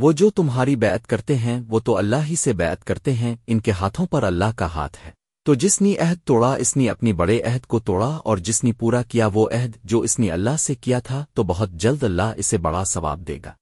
وہ جو تمہاری بیعت کرتے ہیں، وہ تو اللہ ہی سے بیعت کرتے ہیں، ان کے ہاتھوں پر اللہ کا ہاتھ ہے۔ تو جس نے عہد توڑا، اس نے اپنی بڑے عہد کو توڑا، اور جس نے پورا کیا وہ عہد جو اس نے اللہ سے کیا تھا، تو بہت جلد اللہ اسے بڑا ثواب دے گا۔